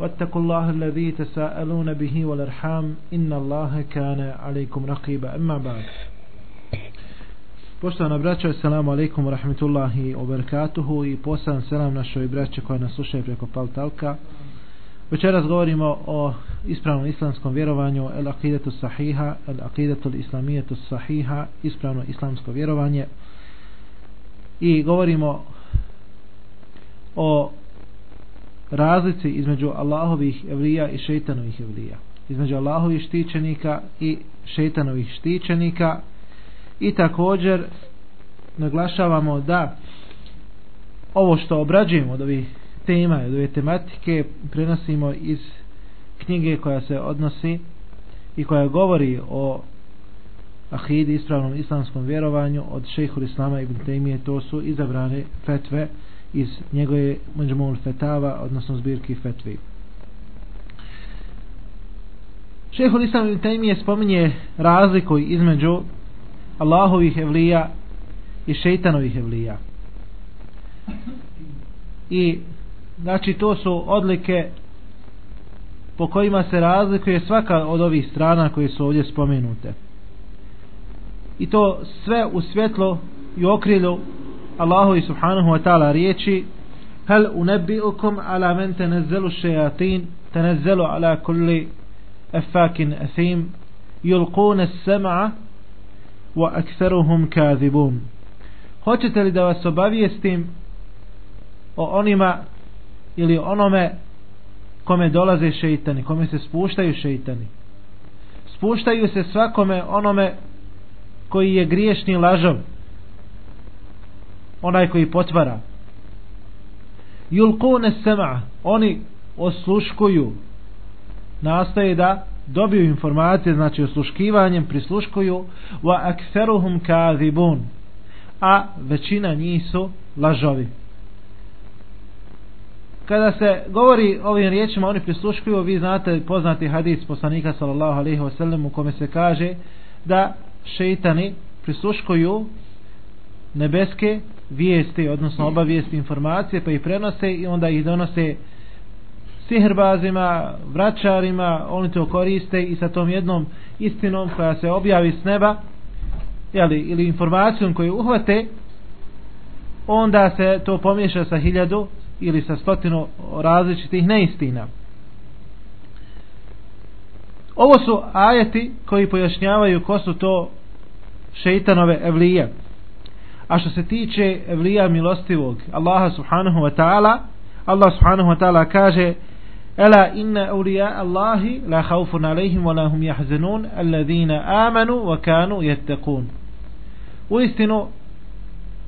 واتقوا الله الذي تساءلون به والارحام إن الله كان عليكم رقيبا أما بعد Poštovana braćo, assalamu alaikum wa rahmetullahi wa barakatuhu i poslan selam našoj braće koja nas slušaju preko Paltalka. Večeras govorimo o ispravnom islamskom vjerovanju el aqidetu sahiha, el aqidetu islamijetu sahiha, ispravno islamsko vjerovanje. I govorimo o razlici između Allahovih evlija i šeitanovih evlija. Između Allahovih štićenika i šeitanovih štićenika i također naglašavamo da ovo što obrađujemo od ovih tema, od ove tematike prenosimo iz knjige koja se odnosi i koja govori o ahidi, ispravnom islamskom vjerovanju od šehhul Islama ibn Taymije, to su izabrane fetve iz njegove Međmul Fetava, odnosno zbirki fetvi. Šehhul Islam ibn Taymije spominje razliku između Allahovih evlija i šeitanovih evlija. I znači to su odlike po kojima se razlikuje svaka od ovih strana koje su ovdje spomenute. I to sve u svjetlo i okrilju Allahu subhanahu wa ta'ala riječi Hal unabbi'ukum ala men tenezzelu šejatin tenezzelu ala kulli efakin athim yulquna as-sam'a wa aktharuhum kadhibun. Hoćete li da vas obavijestim o onima ili onome kome dolaze šeitani, kome se spuštaju šeitani. Spuštaju se svakome onome koji je griješni lažov, onaj koji potvara. Julkune sema, oni osluškuju, nastoje da dobiju informacije, znači osluškivanjem prisluškuju, wa akseruhum kadhibun, a većina njih su lažovi. Kada se govori ovim riječima oni prisluškuju vi znate poznati hadis poslanika sallallahu alejhi ve sellem u kome se kaže da šejtani prisluškuju nebeske vijesti odnosno obavijesti informacije pa ih prenose i onda ih donose sihrbazima, vraćarima, oni to koriste i sa tom jednom istinom koja se objavi s neba jeli, ili informacijom koju uhvate onda se to pomiješa sa hiljadu ili sa stotinu različitih neistina. Ovo su ajeti koji pojašnjavaju ko su to šeitanove evlije. A što se tiče evlija milostivog Allaha subhanahu wa ta'ala, Allah subhanahu wa ta'ala kaže Ela inna awliya Allahi la khawfun alayhim wa lahum yahzanun alladhina amanu wa kanu yattaqun. Uistinu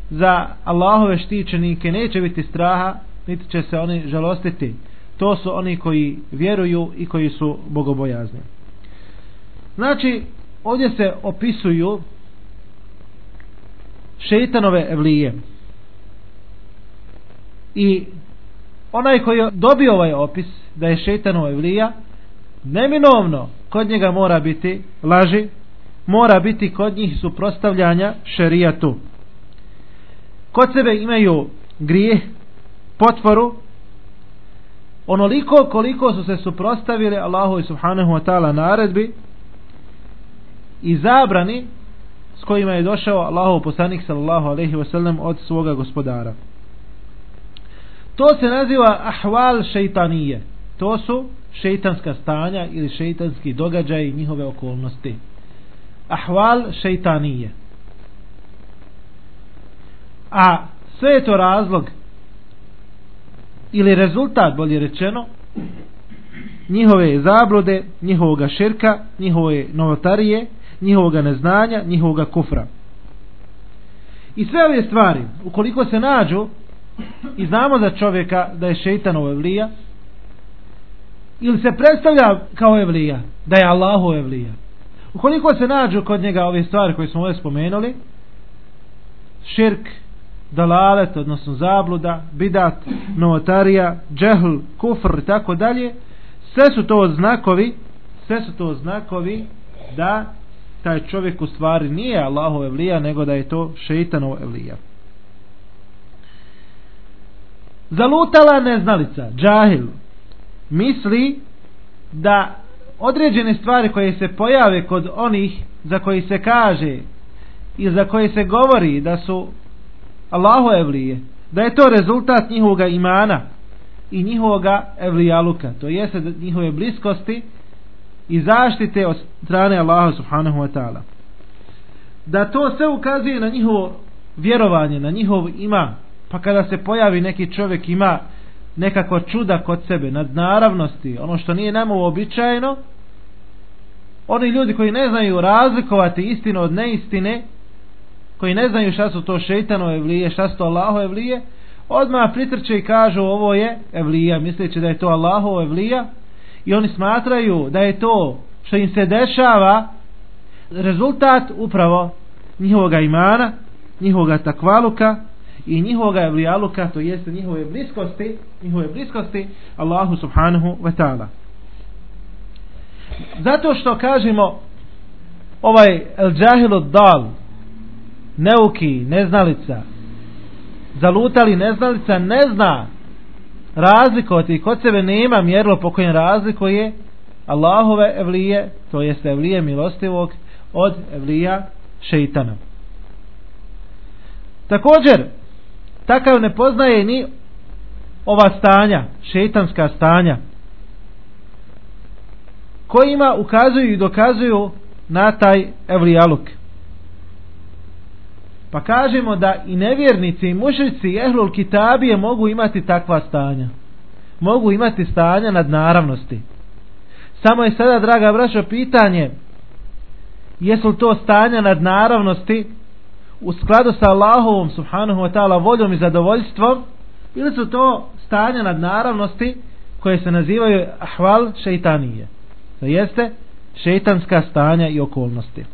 za Allahove štićenike neće biti straha niti će se oni žalostiti. To su oni koji vjeruju i koji su bogobojazni. Znači, ovdje se opisuju šeitanove evlije. I onaj koji dobio ovaj opis da je šeitanova evlija, neminovno kod njega mora biti laži, mora biti kod njih suprostavljanja šerijatu. Kod sebe imaju grijeh, potporu onoliko koliko su se suprostavili Allahu i subhanahu wa ta'ala naredbi i zabrani s kojima je došao Allahu poslanik sallallahu alaihi wa sallam od svoga gospodara. To se naziva ahval šeitanije. To su šeitanska stanja ili šeitanski događaji i njihove okolnosti. Ahval šeitanije. A sve je to razlog ili rezultat bolje rečeno njihove zablude, njihovoga širka, njihove novotarije, njihovoga neznanja, njihovoga kufra. I sve ove stvari, ukoliko se nađu i znamo za čovjeka da je šeitanova vlija, ili se predstavlja kao evlija, da je Allahu evlija. Ukoliko se nađu kod njega ove stvari koje smo ovdje spomenuli, širk, dalalet, odnosno zabluda, bidat, novotarija, džehl, kufr i tako dalje, sve su to znakovi, sve su to znakovi da taj čovjek u stvari nije Allahov evlija, nego da je to šeitanov evlija. Zalutala neznalica, džahil, misli da određene stvari koje se pojave kod onih za koji se kaže i za koje se govori da su Allahu evlije, da je to rezultat njihovoga imana i njihovoga evlijaluka, to jeste njihove bliskosti i zaštite od strane Allaha subhanahu wa ta'ala. Da to sve ukazuje na njihovo vjerovanje, na njihov ima, pa kada se pojavi neki čovjek ima nekako čuda kod sebe, nadnaravnosti, ono što nije nama uobičajeno, oni ljudi koji ne znaju razlikovati istinu od neistine, koji ne znaju šta su to šeitanove evlije, šta su to Allahove evlije, odmah pritrče i kažu ovo je evlija, misleći da je to Allahov evlija i oni smatraju da je to što im se dešava rezultat upravo njihovoga imana, njihovoga takvaluka i njihovoga evlijaluka, to jeste njihove bliskosti, njihove bliskosti Allahu subhanahu wa ta'ala. Zato što kažemo ovaj el džahilu dal neuki, neznalica zalutali neznalica ne zna razlikovati kod sebe nema mjerlo po kojem razlikuje Allahove evlije to jest evlije milostivog od evlija šeitana također takav ne poznaje ni ova stanja šeitanska stanja kojima ukazuju i dokazuju na taj evlijaluk. Pa kažemo da i nevjernici i mušici i ehlul kitabije mogu imati takva stanja. Mogu imati stanja nad naravnosti. Samo je sada, draga braćo, pitanje jesu to stanja nad naravnosti u skladu sa Allahovom subhanahu wa ta'ala voljom i zadovoljstvom ili su to stanja nad naravnosti koje se nazivaju ahval šeitanije. To jeste šeitanska stanja i okolnosti.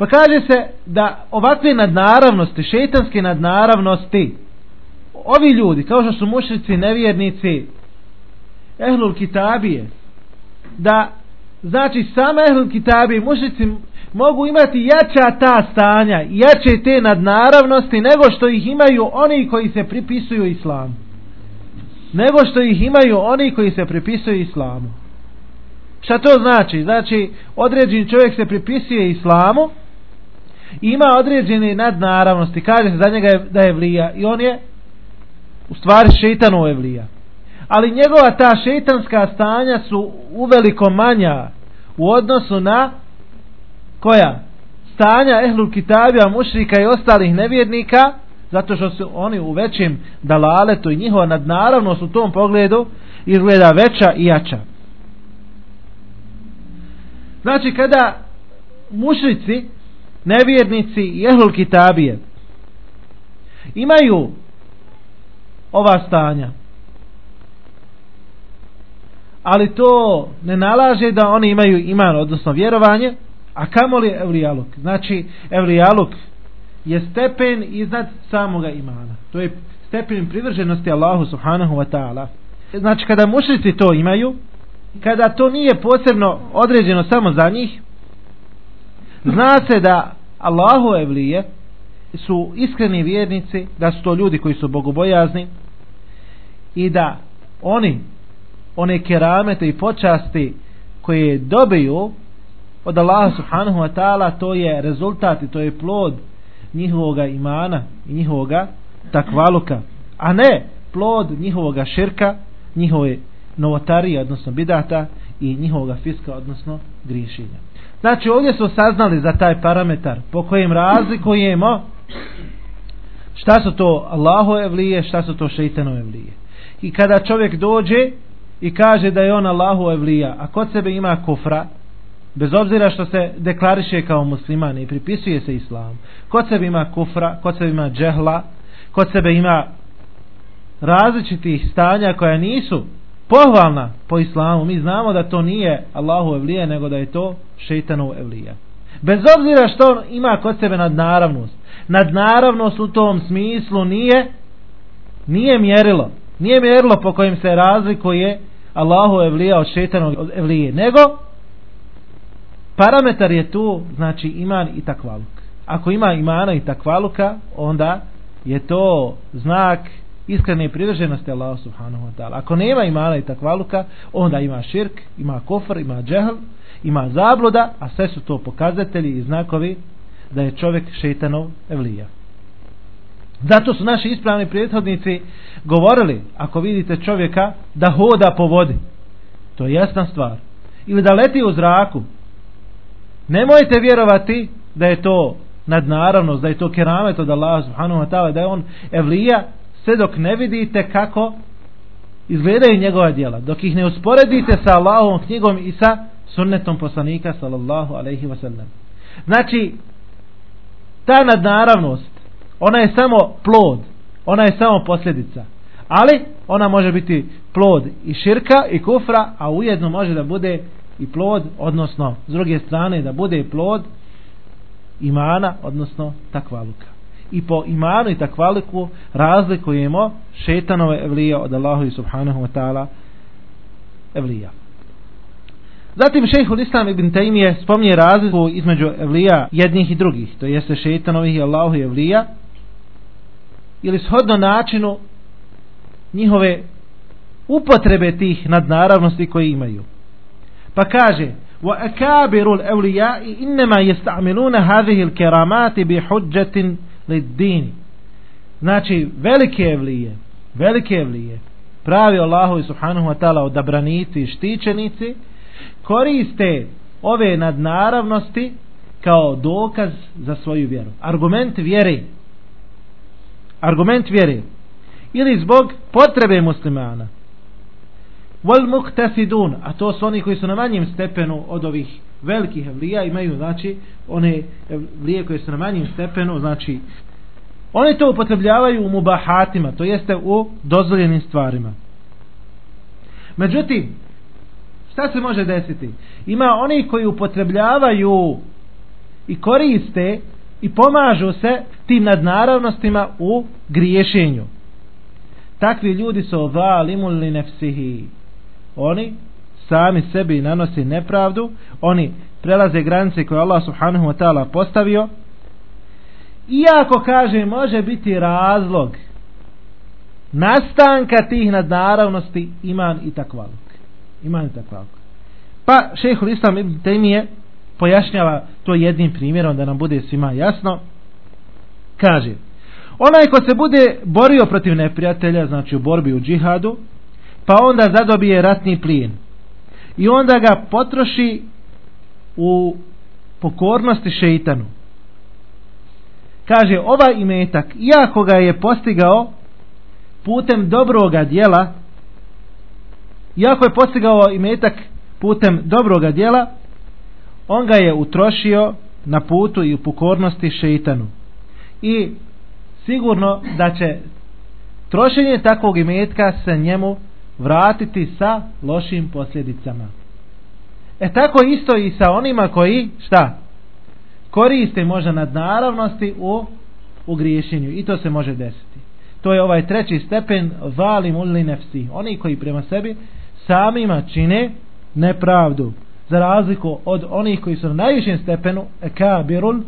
Pa kaže se da ovakve nadnaravnosti, šeitanske nadnaravnosti, ovi ljudi, kao što su mušnici, nevjernici, ehlul kitabije, da znači same ehlul kitabije, mušnici mogu imati jača ta stanja, jače te nadnaravnosti nego što ih imaju oni koji se pripisuju islamu. Nego što ih imaju oni koji se pripisuju islamu. Šta to znači? Znači, određen čovjek se pripisuje islamu, ima određene nadnaravnosti, kaže se za njega da je vlija i on je u stvari šeitanov je vlija. Ali njegova ta šeitanska stanja su uveliko manja u odnosu na koja? Stanja ehlul kitabija, mušrika i ostalih nevjernika, zato što su oni u većem dalaletu i njihova nadnaravnost u tom pogledu izgleda veća i jača. Znači kada mušrici, nevjernici i ehlul kitabije imaju ova stanja, ali to ne nalaže da oni imaju iman, odnosno vjerovanje, a kamoli evlijaluk. Znači, evlijaluk je stepen iznad samoga imana. To je stepen privrženosti Allahu subhanahu wa ta'ala. Znači, kada mušrici to imaju, kada to nije posebno određeno samo za njih zna se da Allahu evlije su iskreni vjernici da su to ljudi koji su bogobojazni i da oni one keramete i počasti koje dobiju od Allaha subhanahu wa ta'ala to je rezultat i to je plod njihovoga imana i njihovoga takvaluka a ne plod njihovoga širka njihove novotarije, odnosno bidata i njihovoga fiska, odnosno grišenja. Znači ovdje su saznali za taj parametar po kojem razlikujemo šta su to Allahove vlije, šta su to šeitanove vlije. I kada čovjek dođe i kaže da je on Allahu evlija, a kod sebe ima kufra, bez obzira što se deklariše kao musliman i pripisuje se islam, kod sebe ima kufra, kod sebe ima džehla, kod sebe ima različitih stanja koja nisu pohvalna po islamu. Mi znamo da to nije Allahu evlija, nego da je to šeitanov evlija. Bez obzira što on ima kod sebe nadnaravnost. Nadnaravnost u tom smislu nije nije mjerilo. Nije mjerilo po kojem se razlikuje Allahu evlija od šeitanov evlije. Nego parametar je tu znači iman i takvaluk. Ako ima imana i takvaluka, onda je to znak iskrene privrženosti Allahu subhanahu wa ta'ala. Ako nema imana i takvaluka, onda ima širk, ima kofr, ima džehl, ima zabluda, a sve su to pokazatelji i znakovi da je čovjek šeitanov evlija. Zato su naši ispravni prethodnici govorili, ako vidite čovjeka da hoda po vodi, to je jasna stvar, ili da leti u zraku, nemojte vjerovati da je to nadnaravnost, da je to keramet od Allah subhanahu wa ta'ala, da je on evlija, sve dok ne vidite kako izgledaju njegova djela, dok ih ne usporedite sa Allahovom knjigom i sa sunnetom poslanika sallallahu alaihi wa sallam. Znači, ta nadnaravnost, ona je samo plod, ona je samo posljedica, ali ona može biti plod i širka i kufra, a ujedno može da bude i plod, odnosno s druge strane da bude plod imana, odnosno takvaluka. I po imanu i takvaluku razlikujemo šetanove evlije od Allahu i subhanahu wa ta'ala evlija. Zatim šejhul Islam ibn Taymije spominje razliku između evlija jednih i drugih, to jeste šetanovih i Allahu i evlija, ili shodno načinu njihove upotrebe tih nadnaravnosti koje imaju. Pa kaže, وأكابر الأولياء إنما يستعملون هذه الكرامات بحجة للدين znači velike evlije velike evlije pravi Allahu i subhanahu wa ta'ala odabranici i štićenici koriste ove nadnaravnosti kao dokaz za svoju vjeru. Argument vjere. Argument vjere. Ili zbog potrebe muslimana. Wal a to su oni koji su na manjem stepenu od ovih velikih evlija, imaju znači one evlije koje su na manjem stepenu, znači oni to upotrebljavaju u mubahatima, to jeste u dozvoljenim stvarima. Međutim, šta se može desiti? Ima oni koji upotrebljavaju i koriste i pomažu se tim nadnaravnostima u griješenju. Takvi ljudi su valimul li nefsihi oni sami sebi nanosi nepravdu, oni prelaze granice koje Allah subhanahu wa ta'ala postavio, iako kaže može biti razlog nastanka tih nadnaravnosti iman i takvaluk. Iman i takvaluk. Pa šehhul Islam ibn Taymije pojašnjava to jednim primjerom da nam bude svima jasno. Kaže, onaj ko se bude borio protiv neprijatelja, znači u borbi u džihadu, pa onda zadobije ratni plijen i onda ga potroši u pokornosti šeitanu kaže ovaj imetak iako ga je postigao putem dobroga dijela iako je postigao imetak putem dobroga dijela on ga je utrošio na putu i u pokornosti šeitanu i sigurno da će trošenje takvog imetka se njemu vratiti sa lošim posljedicama. E tako isto i sa onima koji, šta? Koriste možda nadnaravnosti u, u griješenju. I to se može desiti. To je ovaj treći stepen valim uli nefsi. Oni koji prema sebi samima čine nepravdu. Za razliku od onih koji su na najvišem stepenu ekabirul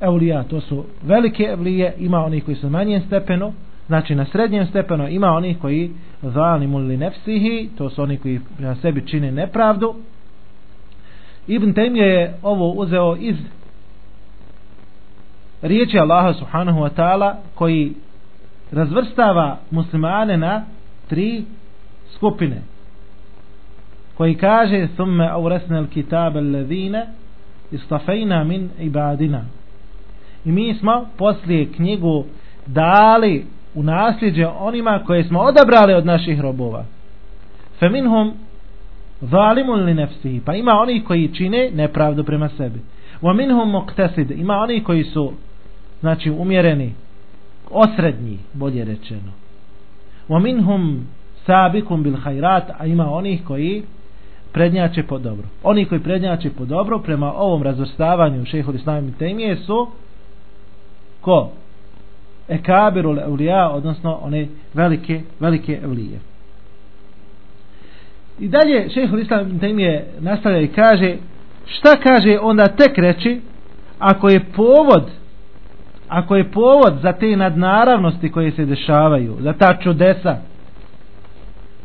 eulija. To su velike evlije. Ima onih koji su na manjem stepenu Znači na srednjem stepenu ima oni koji zalimu li nefsihi, to su oni koji na sebi čine nepravdu. Ibn Taymije je ovo uzeo iz riječi Allaha subhanahu wa ta'ala koji razvrstava muslimane na tri skupine koji kaže thumme awrasna al-kitab alladhina istafayna min ibadina i mi smo poslije knjigu dali u nasljeđe onima koje smo odabrali od naših robova. Feminhum zalimun li nefsihi. Pa ima oni koji čine nepravdu prema sebi. Wa minhum muqtasid. Ima oni koji su znači umjereni osrednji, bolje rečeno. Wa minhum sabikum bil hajrat, a ima onih koji prednjače po dobro. Oni koji prednjače po dobro prema ovom razvrstavanju šehhul islam temije su ko? Ekabirul eulija, odnosno one velike, velike evlije. I dalje šehhul islam temije nastavlja i kaže šta kaže onda tek reći ako je povod ako je povod za te nadnaravnosti koje se dešavaju, za ta čudesa,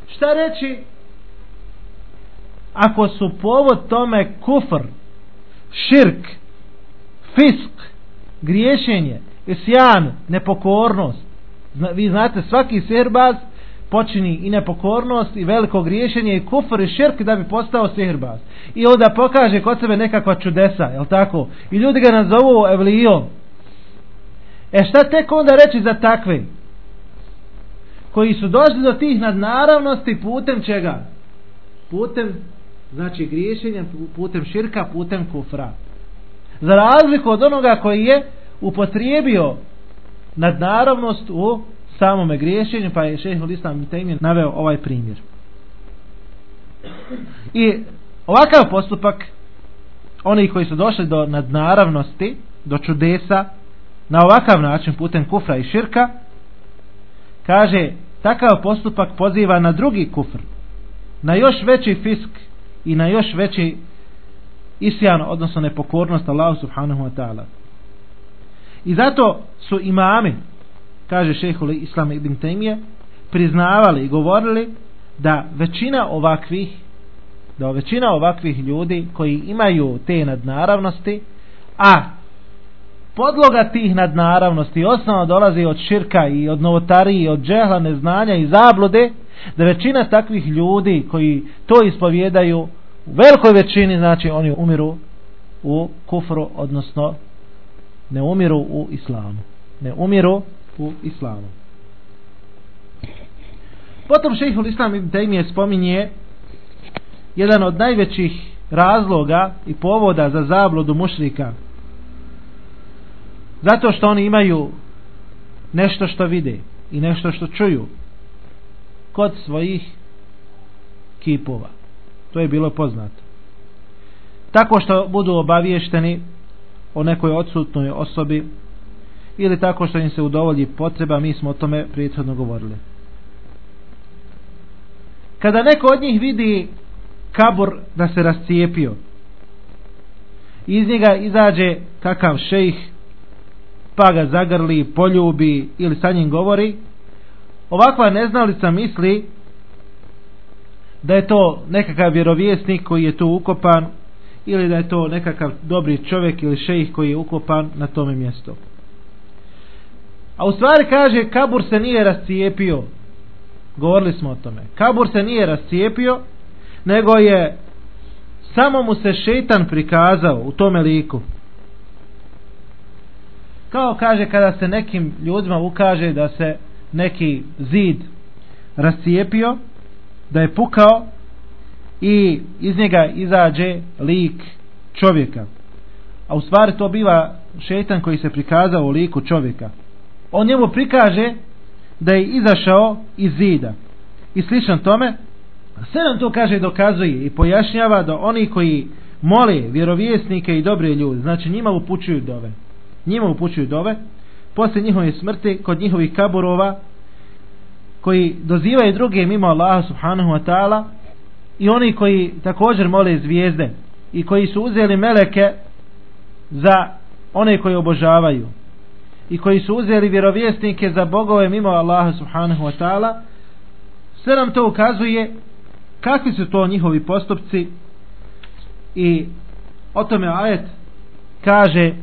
šta reći ako su povod tome kufr, širk, fisk, griješenje, isjan, nepokornost. Vi znate, svaki sirbaz počini i nepokornost i veliko griješenje i kufr i širk da bi postao sirbaz. I onda pokaže kod sebe nekakva čudesa, jel tako? I ljudi ga nazovu evlijom. E šta tek onda reći za takve? Koji su došli do tih nadnaravnosti putem čega? Putem znači griješenja, putem širka, putem kufra. Za razliku od onoga koji je upotrijebio nadnaravnost u samome griješenju, pa je šehhul islam Tejmin naveo ovaj primjer. I ovakav postupak, oni koji su došli do nadnaravnosti, do čudesa, na ovakav način putem kufra i širka, kaže, takav postupak poziva na drugi kufr, na još veći fisk i na još veći isjan, odnosno nepokornost Allahu subhanahu wa ta'ala. I zato su imami, kaže šehhul Islam ibn Taymije, priznavali i govorili da većina ovakvih da većina ovakvih ljudi koji imaju te nadnaravnosti, a podloga tih nadnaravnosti osnovno dolazi od širka i od novotarije, od džehla, neznanja i zablude, da većina takvih ljudi koji to ispovjedaju u velikoj većini znači oni umiru u kufru, odnosno ne umiru u islamu. Ne umiru u islamu. Potom šehhul islam ibn Taymiye spominje jedan od najvećih razloga i povoda za zabludu mušrika zato što oni imaju nešto što vide i nešto što čuju kod svojih kipova. To je bilo poznato. Tako što budu obaviješteni o nekoj odsutnoj osobi ili tako što im se udovolji potreba, mi smo o tome prethodno govorili. Kada neko od njih vidi kabur da se rascijepio, iz njega izađe kakav šejh pa ga zagrli, poljubi ili sa njim govori, ovakva neznalica misli da je to nekakav vjerovjesnik koji je tu ukopan ili da je to nekakav dobri čovjek ili šejih koji je ukopan na tome mjestu. A u stvari kaže kabur se nije rascijepio. Govorili smo o tome. Kabur se nije rascijepio, nego je samo mu se šetan prikazao u tome liku. Kao kaže kada se nekim ljudima ukaže da se neki zid rascijepio, da je pukao i iz njega izađe lik čovjeka. A u stvari to biva šetan koji se prikazao u liku čovjeka. On njemu prikaže da je izašao iz zida. I slično tome, sve nam to kaže dokazuje i pojašnjava da oni koji mole vjerovjesnike i dobre ljudi, znači njima upućuju dove njima upućuju dove poslije njihove smrti kod njihovih kaburova koji dozivaju druge mimo Allaha subhanahu wa ta'ala i oni koji također mole zvijezde i koji su uzeli meleke za one koji obožavaju i koji su uzeli vjerovjesnike za bogove mimo Allaha subhanahu wa ta'ala sve nam to ukazuje kakvi su to njihovi postupci i o tome ajet kaže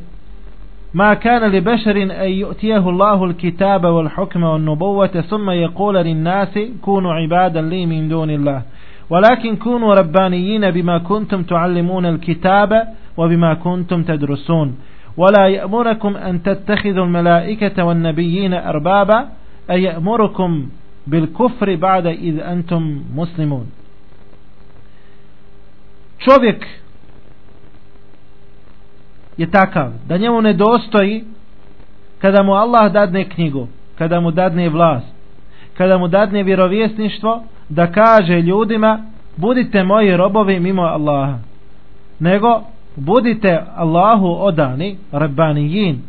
ما كان لبشر أن يؤتيه الله الكتاب والحكم والنبوة ثم يقول للناس كونوا عبادا لي من دون الله. ولكن كونوا ربانيين بما كنتم تعلمون الكتاب وبما كنتم تدرسون. ولا يأمركم أن تتخذوا الملائكة والنبيين أربابا أي يأمركم بالكفر بعد إذ أنتم مسلمون. čovjek je takav da njemu nedostoji kada mu Allah dadne knjigu, kada mu dadne vlast, kada mu dadne vjerovjesništvo da kaže ljudima budite moji robovi mimo Allaha nego budite Allahu odani rabbanijin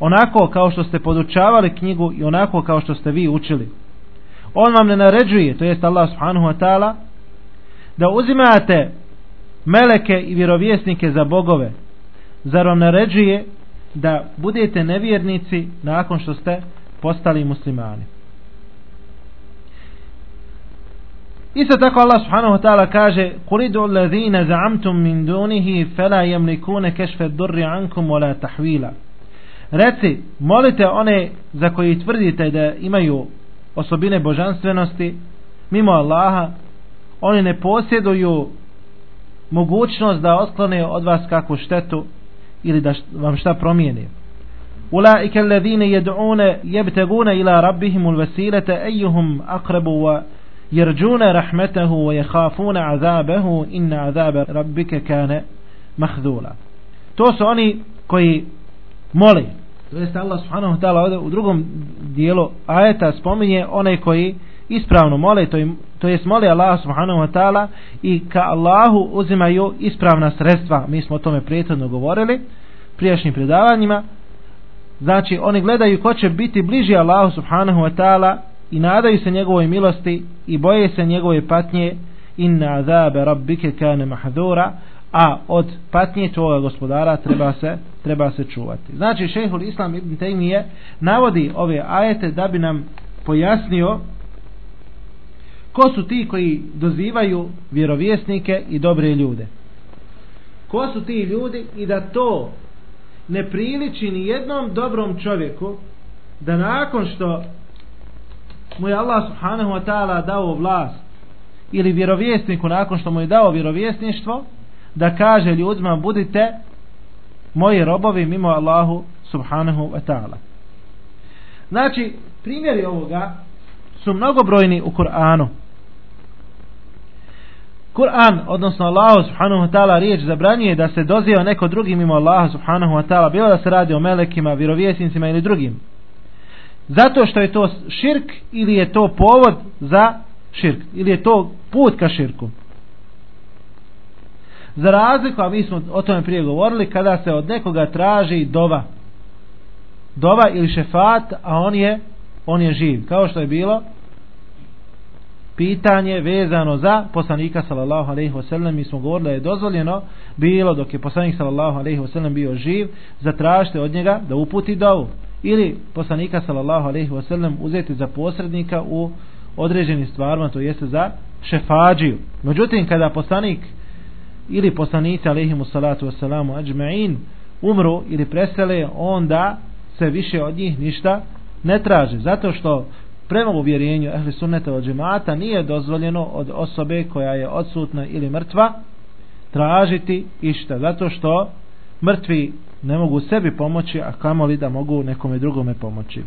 onako kao što ste podučavali knjigu i onako kao što ste vi učili. On vam ne naređuje to jest Allah subhanahu wa ta'ala da uzimate meleke i vjerovjesnike za bogove zar vam naređuje da budete nevjernici nakon što ste postali muslimani? Isto tako Allah subhanahu wa ta'ala kaže Kuridu allazina za'amtum min dunihi fela jemlikune kešfe durri ankum wala tahvila Reci, molite one za koji tvrdite da imaju osobine božanstvenosti mimo Allaha oni ne posjeduju mogućnost da otklone od vas kakvu štetu ili da vam šta promijeni. Ulaika alladhina yad'una yabtaguna ila rabbihim alwasilata ayyuhum aqrabu wa yarjuna rahmatahu wa yakhafuna 'adhabahu inna 'adhaba rabbika kana mahdhula. To su oni koji mole. To jest Allah subhanahu wa ta'ala u drugom dijelu ajeta spominje one koji ispravno mole, to, jest mole Allah subhanahu wa ta'ala i ka Allahu uzimaju ispravna sredstva. Mi smo o tome prijetno govorili prijašnjim predavanjima. Znači, oni gledaju ko će biti bliži Allahu subhanahu wa ta'ala i nadaju se njegovoj milosti i boje se njegove patnje inna azabe rabbike kane mahdura a od patnje tvoga gospodara treba se treba se čuvati. Znači, šehhul Islam ibn Taymiye navodi ove ajete da bi nam pojasnio Ko su ti koji dozivaju vjerovjesnike i dobre ljude? Ko su ti ljudi i da to ne priliči ni jednom dobrom čovjeku da nakon što mu je Allah subhanahu wa ta'ala dao vlast ili vjerovjesniku nakon što mu je dao vjerovjesništvo da kaže ljudima budite moji robovi mimo Allahu subhanahu wa ta'ala. Znači, primjeri ovoga su mnogobrojni u Kur'anu. Kur'an, odnosno Allah subhanahu wa ta'ala riječ zabranjuje da se doziva neko drugim mimo Allaha subhanahu wa ta'ala, bilo da se radi o melekima, vjerovjesnicima ili drugim. Zato što je to širk ili je to povod za širk, ili je to put ka širku. Za razliku, a mi smo o tome prije govorili, kada se od nekoga traži dova. Dova ili šefat, a on je, on je živ. Kao što je bilo pitanje vezano za poslanika sallallahu alejhi ve sellem mi smo govorili da je dozvoljeno bilo dok je poslanik sallallahu alejhi ve sellem bio živ zatražite od njega da uputi dovu ili poslanika sallallahu alejhi ve sellem uzeti za posrednika u određenim stvarima to jeste za šefadžiju međutim kada poslanik ili poslanici alejhi salatu vesselam ajma'in umru ili presele onda se više od njih ništa ne traži. Zato što prema uvjerenju ehli sunneta od džemata nije dozvoljeno od osobe koja je odsutna ili mrtva tražiti išta zato što mrtvi ne mogu sebi pomoći a kamoli da mogu nekome drugome pomoći.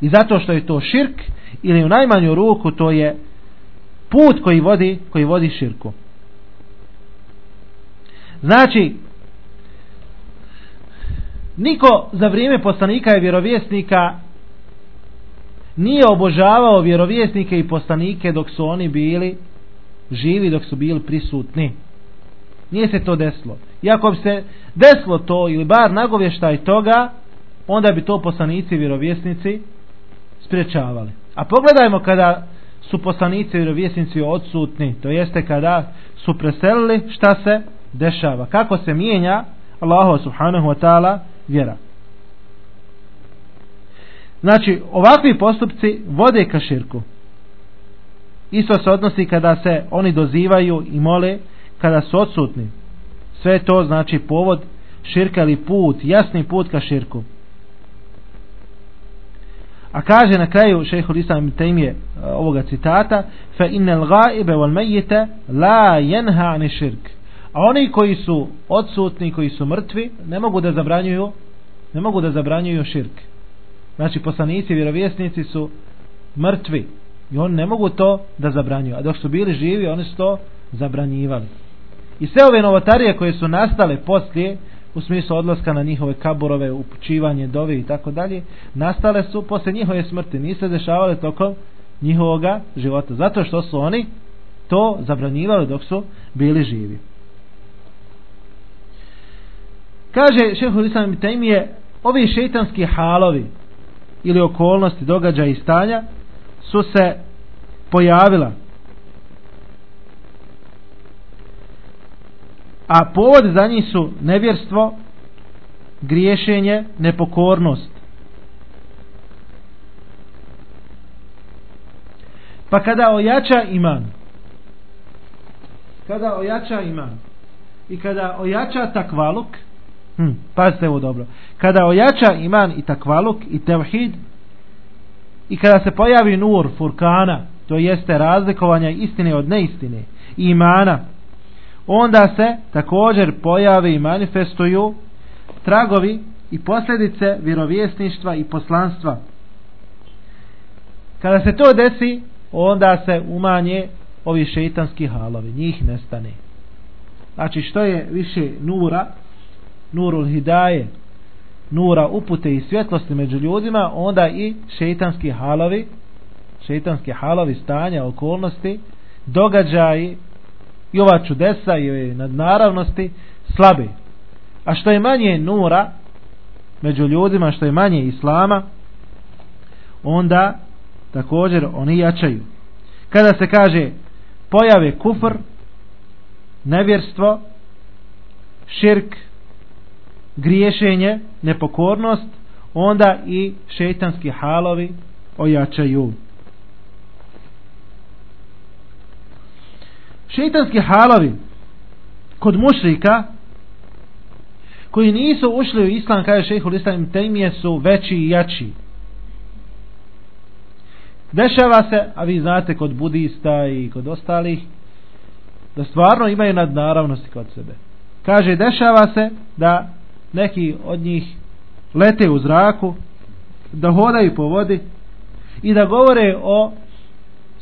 I zato što je to širk ili u najmanju ruku to je put koji vodi koji vodi širku. Znači niko za vrijeme poslanika i vjerovjesnika nije obožavao vjerovjesnike i poslanike dok su oni bili živi, dok su bili prisutni. Nije se to desilo. Iako bi se desilo to ili bar nagovještaj toga, onda bi to poslanici i vjerovjesnici spriječavali. A pogledajmo kada su poslanici i vjerovjesnici odsutni, to jeste kada su preselili, šta se dešava. Kako se mijenja Allahu subhanahu wa ta'ala vjera. Znači, ovakvi postupci vode ka širku. Isto se odnosi kada se oni dozivaju i mole kada su odsutni. Sve to znači povod širka ili put, jasni put ka širku. A kaže na kraju šejhul Islam Taymije uh, ovoga citata fa innal ghaiba wal mayyita la yanha an shirk. A oni koji su odsutni, koji su mrtvi, ne mogu da zabranjuju ne mogu da zabranjuju širk. Znači poslanici, vjerovjesnici su mrtvi i oni ne mogu to da zabranjuju. A dok su bili živi, oni su to zabranjivali. I sve ove novotarije koje su nastale poslije, u smislu odlaska na njihove kaburove, upućivanje, dove i tako dalje, nastale su posle njihove smrti, nisu se dešavale tokom njihovoga života, zato što su oni to zabranjivali dok su bili živi. Kaže šehol Islam je ovi šeitanski halovi ili okolnosti, događaja i stanja su se pojavila a povod za njih su nevjerstvo, griješenje, nepokornost. Pa kada ojača iman, kada ojača iman i kada ojača takvaluk, hm, pazite ovo dobro, kada ojača iman i takvaluk i tevhid i kada se pojavi nur furkana, to jeste razlikovanja istine od neistine i imana, onda se također pojave i manifestuju tragovi i posljedice vjerovjesništva i poslanstva. Kada se to desi, onda se umanje ovi šeitanski halovi, njih nestane. Znači što je više nura, nurul hidaje, nura upute i svjetlosti među ljudima, onda i šeitanski halovi, šeitanski halovi stanja, okolnosti, događaji i ova čudesa i nadnaravnosti slabi. A što je manje nura među ljudima, što je manje islama, onda također oni jačaju. Kada se kaže pojave kufr, nevjerstvo, širk, griješenje, nepokornost, onda i šeitanski halovi ojačaju. Šeitanski halovi kod mušrika koji nisu ušli u islam, kaže šehhul islam temije su veći i jači. Dešava se, a vi znate kod budista i kod ostalih, da stvarno imaju nadnaravnosti kod sebe. Kaže, dešava se da neki od njih lete u zraku, da hodaju po vodi i da govore o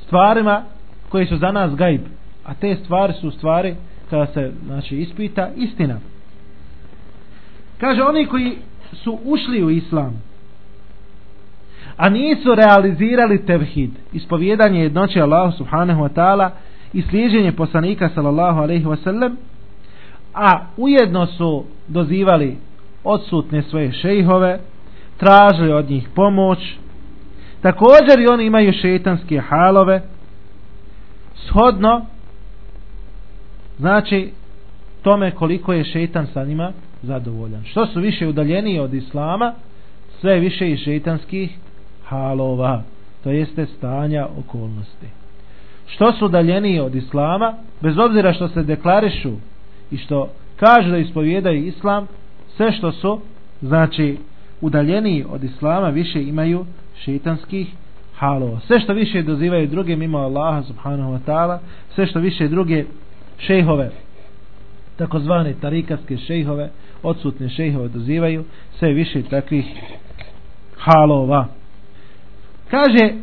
stvarima koji su za nas gajb. A te stvari su stvari kada se znači, ispita istina. Kaže oni koji su ušli u islam a nisu realizirali tevhid, ispovjedanje jednoće Allahu subhanahu wa ta'ala i slijeđenje poslanika sallallahu alaihi wa sallam, a ujedno su dozivali odsutne svoje šejhove, tražili od njih pomoć, također i oni imaju šetanske halove, shodno znači tome koliko je šetan sa njima zadovoljan. Što su više udaljeniji od islama, sve više i šetanskih halova, to jeste stanja okolnosti. Što su udaljeniji od islama, bez obzira što se deklarišu i što kažu da ispovjedaju islam, sve što su, znači, udaljeniji od islama više imaju šetanskih halova. Sve što više dozivaju druge mimo Allaha subhanahu wa ta'ala, sve što više druge šejhove takozvane tarikatske šejhove odsutne šejhove dozivaju sve više takvih halova kaže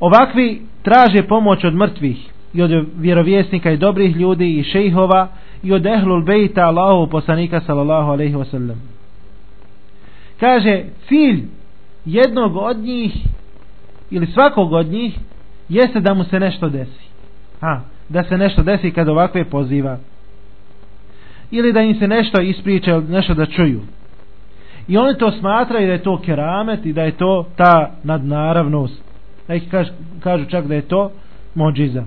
ovakvi traže pomoć od mrtvih i od vjerovjesnika i dobrih ljudi i šejhova i od ehlul bejta Allahu poslanika sallallahu alaihi wasallam. Kaže cilj jednog od njih ili svakog od njih jeste da mu se nešto desi. Ha, da se nešto desi kad ovakve poziva. Ili da im se nešto ispriča nešto da čuju. I oni to smatraju da je to keramet i da je to ta nadnaravnost. Neki kažu, kažu čak da je to mođiza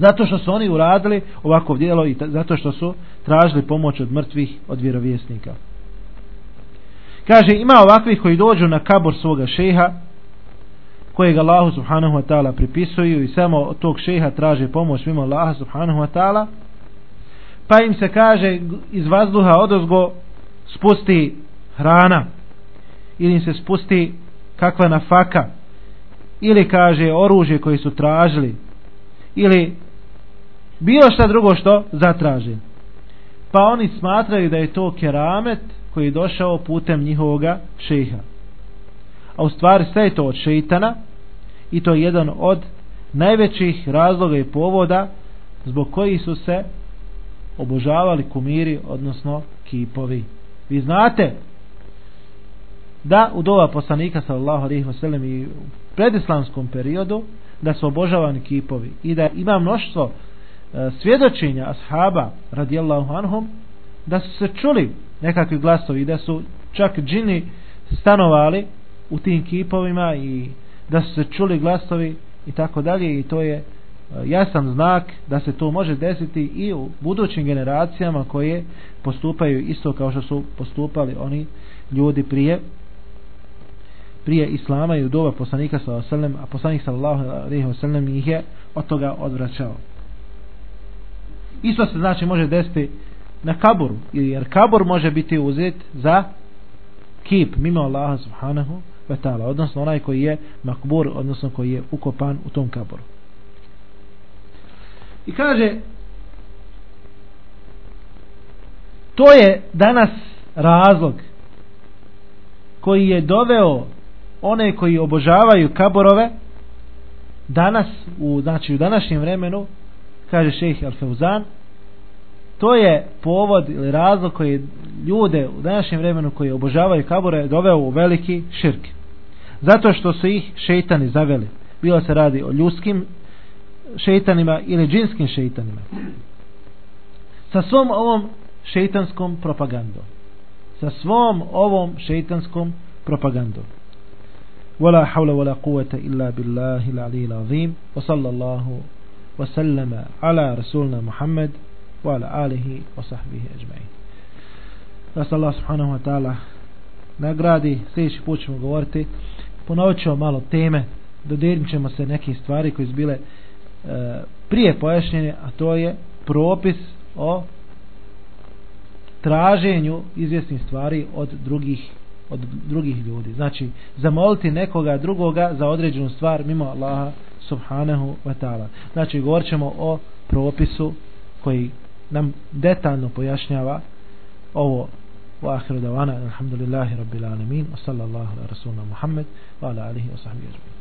zato što su oni uradili ovako djelo i zato što su tražili pomoć od mrtvih od vjerovjesnika. Kaže ima ovakvih koji dođu na kabor svoga šeha kojeg Allahu subhanahu wa ta'ala pripisuju i samo od tog šeha traže pomoć mimo Allaha subhanahu wa ta'ala pa im se kaže iz vazduha odozgo spusti hrana. Ili im se spusti kakva nafaka. Ili kaže oružje koje su tražili. Ili bilo šta drugo što zatraže pa oni smatraju da je to keramet koji je došao putem njihovoga šeha. A u stvari sve je to od šeitana i to je jedan od najvećih razloga i povoda zbog koji su se obožavali kumiri odnosno kipovi. Vi znate da u doba poslanika sallallahu alejhi ve sellem i u predislamskom periodu da su obožavani kipovi i da ima mnoštvo svjedočenja ashaba radijallahu anhum da su se čuli nekakvi glasovi da su čak džini stanovali u tim kipovima i da su se čuli glasovi i tako dalje i to je e, jasan znak da se to može desiti i u budućim generacijama koje postupaju isto kao što su postupali oni ljudi prije prije islama i u doba poslanika sallallahu alejhi a poslanik sallallahu alejhi ve sellem ih je od toga odvraćao. Isto se znači može desiti na kaburu, jer kabur može biti uzet za kip mimo Allaha subhanahu wa ta'ala, odnosno onaj koji je makbur, odnosno koji je ukopan u tom kaburu. I kaže to je danas razlog koji je doveo one koji obožavaju kaborove danas u znači u današnjem vremenu kaže šejh Al-Fauzan to je povod ili razlog koji ljude u današnjem vremenu koji obožavaju kabore doveo u veliki širk zato što su ih šejtani zaveli bilo se radi o ljudskim šejtanima ili džinskim šejtanima sa svom ovom šejtanskom propagandom sa svom ovom šejtanskom propagandom ولا حول ولا قوة إلا بالله العلي العظيم وصلى الله وسلم على رسولنا محمد وعلى آله وصحبه أجمعين نسأل الله سبحانه وتعالى nagradi, sljedeći put ćemo govoriti ponovit ćemo malo teme dodirnit ćemo se neke stvari koje su bile e, prije pojašnjene a to je propis o traženju izvjesnih stvari od drugih od drugih ljudi. Znači, zamoliti nekoga drugoga za određenu stvar mimo Allaha subhanahu wa ta'ala. Znači, govorit o propisu koji nam detaljno pojašnjava ovo u ahiru davana. Alhamdulillahi rabbil alamin. Wa sallallahu ala rasulna muhammed wa ala alihi wa sahbihi